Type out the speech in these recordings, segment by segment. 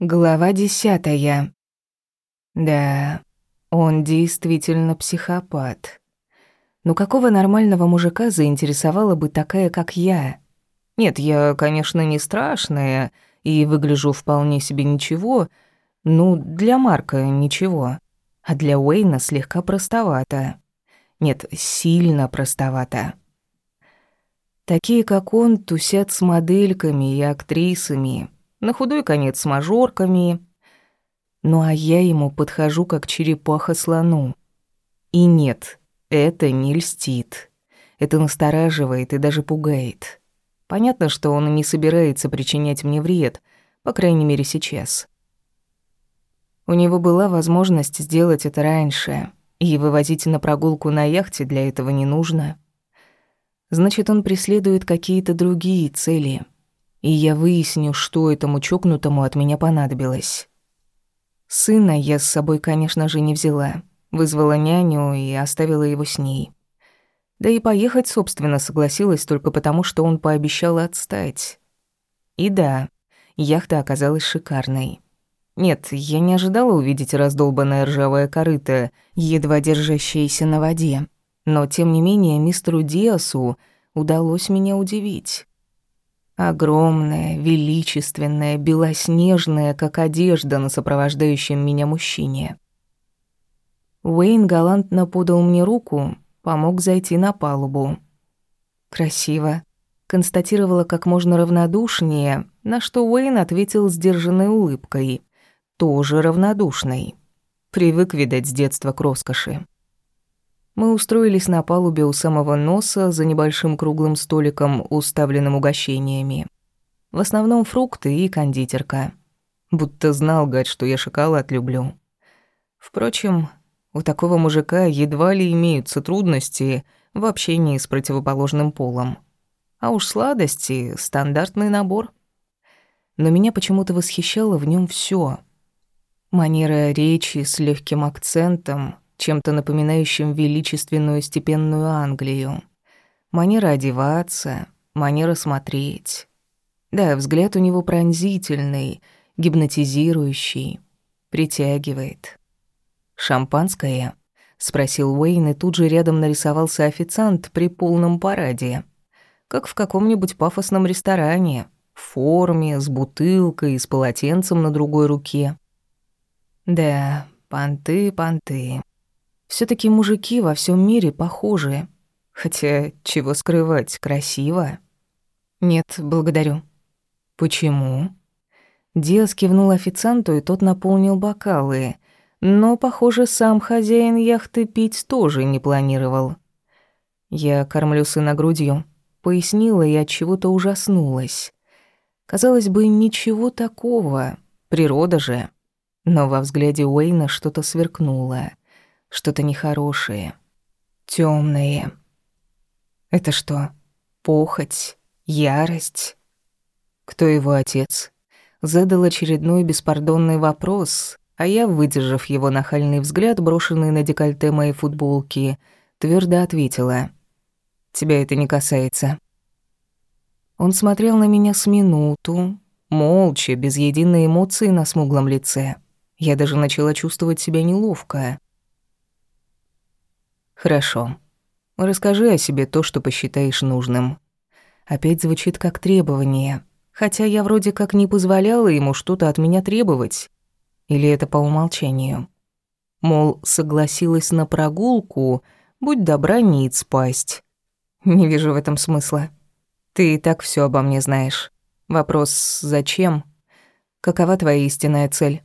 Глава десятая. Да, он действительно психопат. Но какого нормального мужика заинтересовала бы такая, как я? Нет, я, конечно, не страшная и выгляжу вполне себе ничего, ну, для Марка ничего, а для Уэйна слегка простовато. Нет, сильно простовато. Такие, как он, тусят с модельками и актрисами, на худой конец с мажорками. Ну а я ему подхожу как черепаха слону. И нет, это не льстит. Это настораживает и даже пугает. Понятно, что он не собирается причинять мне вред, по крайней мере сейчас. У него была возможность сделать это раньше, и вывозить на прогулку на яхте для этого не нужно. Значит, он преследует какие-то другие цели — и я выясню, что этому чокнутому от меня понадобилось. Сына я с собой, конечно же, не взяла. Вызвала няню и оставила его с ней. Да и поехать, собственно, согласилась только потому, что он пообещал отстать. И да, яхта оказалась шикарной. Нет, я не ожидала увидеть раздолбанное ржавое корыто, едва держащееся на воде. Но, тем не менее, мистеру Диасу удалось меня удивить. Огромная, величественная, белоснежная, как одежда на сопровождающем меня мужчине. Уэйн галантно подал мне руку, помог зайти на палубу. «Красиво», — констатировала как можно равнодушнее, на что Уэйн ответил сдержанной улыбкой, тоже равнодушной. Привык, видать, с детства к роскоши. Мы устроились на палубе у самого носа за небольшим круглым столиком, уставленным угощениями. В основном фрукты и кондитерка. Будто знал гад, что я шоколад люблю. Впрочем, у такого мужика едва ли имеются трудности в общении с противоположным полом. А уж сладости — стандартный набор. Но меня почему-то восхищало в нем все: Манера речи с легким акцентом — чем-то напоминающим величественную степенную Англию. Манера одеваться, манера смотреть. Да, взгляд у него пронзительный, гипнотизирующий, притягивает. «Шампанское?» — спросил Уэйн, и тут же рядом нарисовался официант при полном параде. Как в каком-нибудь пафосном ресторане, в форме, с бутылкой и с полотенцем на другой руке. Да, понты, понты все таки мужики во всем мире похожи. Хотя, чего скрывать, красиво. Нет, благодарю. Почему? Диас кивнул официанту, и тот наполнил бокалы. Но, похоже, сам хозяин яхты пить тоже не планировал. Я кормлю сына грудью. Пояснила и от чего-то ужаснулась. Казалось бы, ничего такого. Природа же. Но во взгляде Уэйна что-то сверкнуло что-то нехорошее, темное. Это что, похоть, ярость? Кто его отец? Задал очередной беспардонный вопрос, а я, выдержав его нахальный взгляд, брошенный на декольте моей футболки, твердо ответила. «Тебя это не касается». Он смотрел на меня с минуту, молча, без единой эмоции на смуглом лице. Я даже начала чувствовать себя неловко. Хорошо. Расскажи о себе то, что посчитаешь нужным. Опять звучит как требование, хотя я вроде как не позволяла ему что-то от меня требовать. Или это по умолчанию? Мол, согласилась на прогулку, будь добра не спасть. Не вижу в этом смысла. Ты и так все обо мне знаешь. Вопрос «зачем?» Какова твоя истинная цель?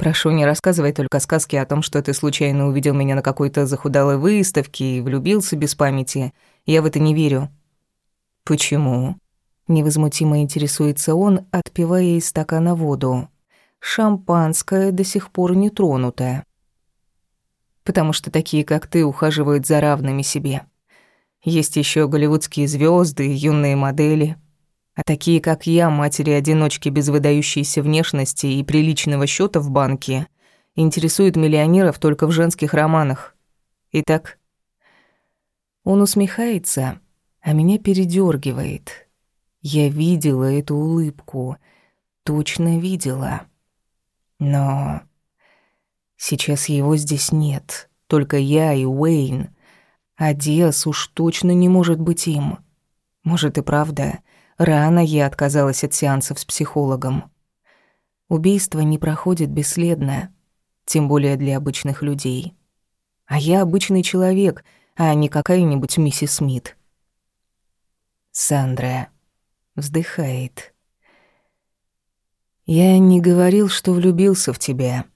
Прошу, не рассказывай только сказки о том, что ты случайно увидел меня на какой-то захудалой выставке и влюбился без памяти. Я в это не верю». «Почему?» Невозмутимо интересуется он, отпивая из стакана воду. «Шампанское до сих пор не тронутое». «Потому что такие, как ты, ухаживают за равными себе. Есть еще голливудские звезды, юные модели, а такие, как я, матери-одиночки без выдающейся внешности и приличного счета в банке, интересуют миллионеров только в женских романах. Итак, он усмехается, а меня передергивает. Я видела эту улыбку, точно видела. Но сейчас его здесь нет, только я и Уэйн. А Диас уж точно не может быть им. Может и правда, рано я отказалась от сеансов с психологом. Убийство не проходит бесследно, тем более для обычных людей. А я обычный человек, а не какая-нибудь миссис Смит. Сандра вздыхает. Я не говорил, что влюбился в тебя.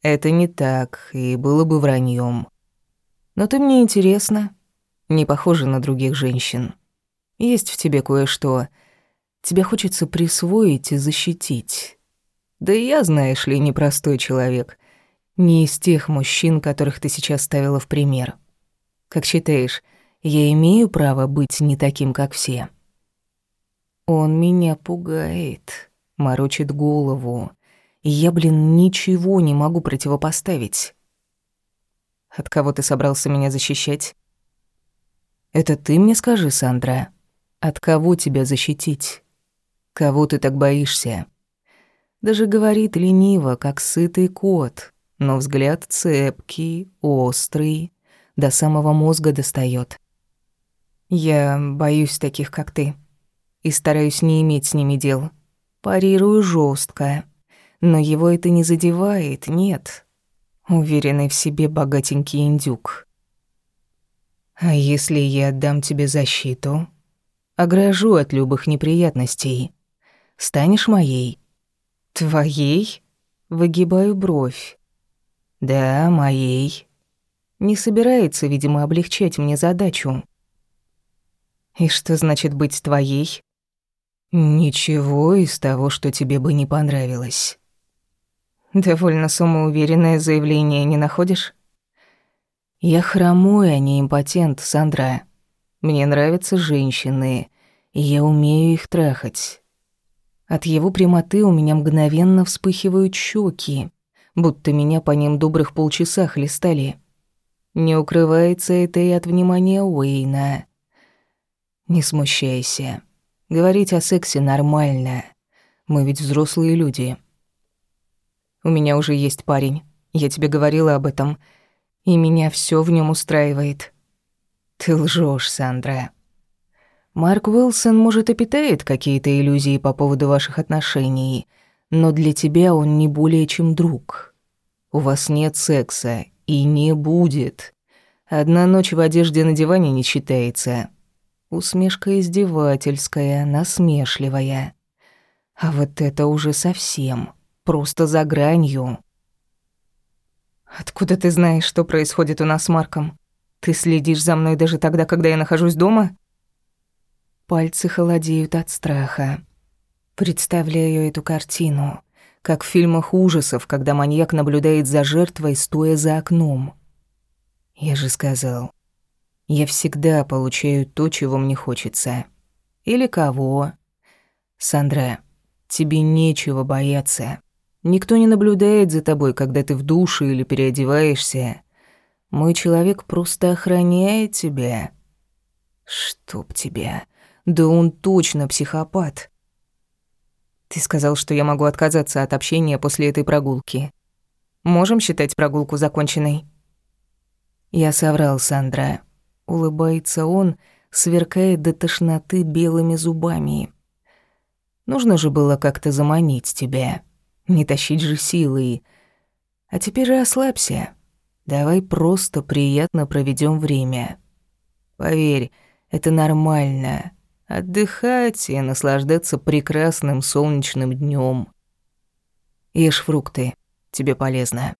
Это не так, и было бы враньем. Но ты мне интересна, не похожа на других женщин. Есть в тебе кое-что. Тебе хочется присвоить и защитить. Да и я, знаешь ли, непростой человек. Не из тех мужчин, которых ты сейчас ставила в пример. Как считаешь, я имею право быть не таким, как все?» Он меня пугает, морочит голову. И я, блин, ничего не могу противопоставить. От кого ты собрался меня защищать? Это ты мне скажи, Сандра. От кого тебя защитить? Кого ты так боишься? Даже говорит лениво, как сытый кот, но взгляд цепкий, острый, до самого мозга достает. Я боюсь таких, как ты и стараюсь не иметь с ними дел. Парирую жестко, но его это не задевает, нет. Уверенный в себе богатенький индюк. А если я отдам тебе защиту? Огражу от любых неприятностей. Станешь моей? Твоей? Выгибаю бровь. Да, моей. Не собирается, видимо, облегчать мне задачу. И что значит быть твоей? «Ничего из того, что тебе бы не понравилось». «Довольно самоуверенное заявление, не находишь?» «Я хромой, а не импотент, Сандра. Мне нравятся женщины, и я умею их трахать». От его прямоты у меня мгновенно вспыхивают щеки, будто меня по ним добрых полчаса хлестали. Не укрывается это и от внимания Уэйна. «Не смущайся». Говорить о сексе нормально. Мы ведь взрослые люди. У меня уже есть парень. Я тебе говорила об этом. И меня все в нем устраивает. Ты лжешь, Сандра. Марк Уилсон, может, и питает какие-то иллюзии по поводу ваших отношений, но для тебя он не более чем друг. У вас нет секса и не будет. Одна ночь в одежде на диване не считается. Усмешка издевательская, насмешливая. А вот это уже совсем, просто за гранью. «Откуда ты знаешь, что происходит у нас с Марком? Ты следишь за мной даже тогда, когда я нахожусь дома?» Пальцы холодеют от страха. Представляю эту картину, как в фильмах ужасов, когда маньяк наблюдает за жертвой, стоя за окном. Я же сказал, я всегда получаю то, чего мне хочется. Или кого. Сандра, тебе нечего бояться. Никто не наблюдает за тобой, когда ты в душе или переодеваешься. Мой человек просто охраняет тебя. Чтоб тебя. Да он точно психопат. Ты сказал, что я могу отказаться от общения после этой прогулки. Можем считать прогулку законченной? Я соврал, Сандра. Улыбается он, сверкая до тошноты белыми зубами. Нужно же было как-то заманить тебя. Не тащить же силой. А теперь расслабься. Давай просто приятно проведем время. Поверь, это нормально. Отдыхать и наслаждаться прекрасным солнечным днем. Ешь фрукты, тебе полезно.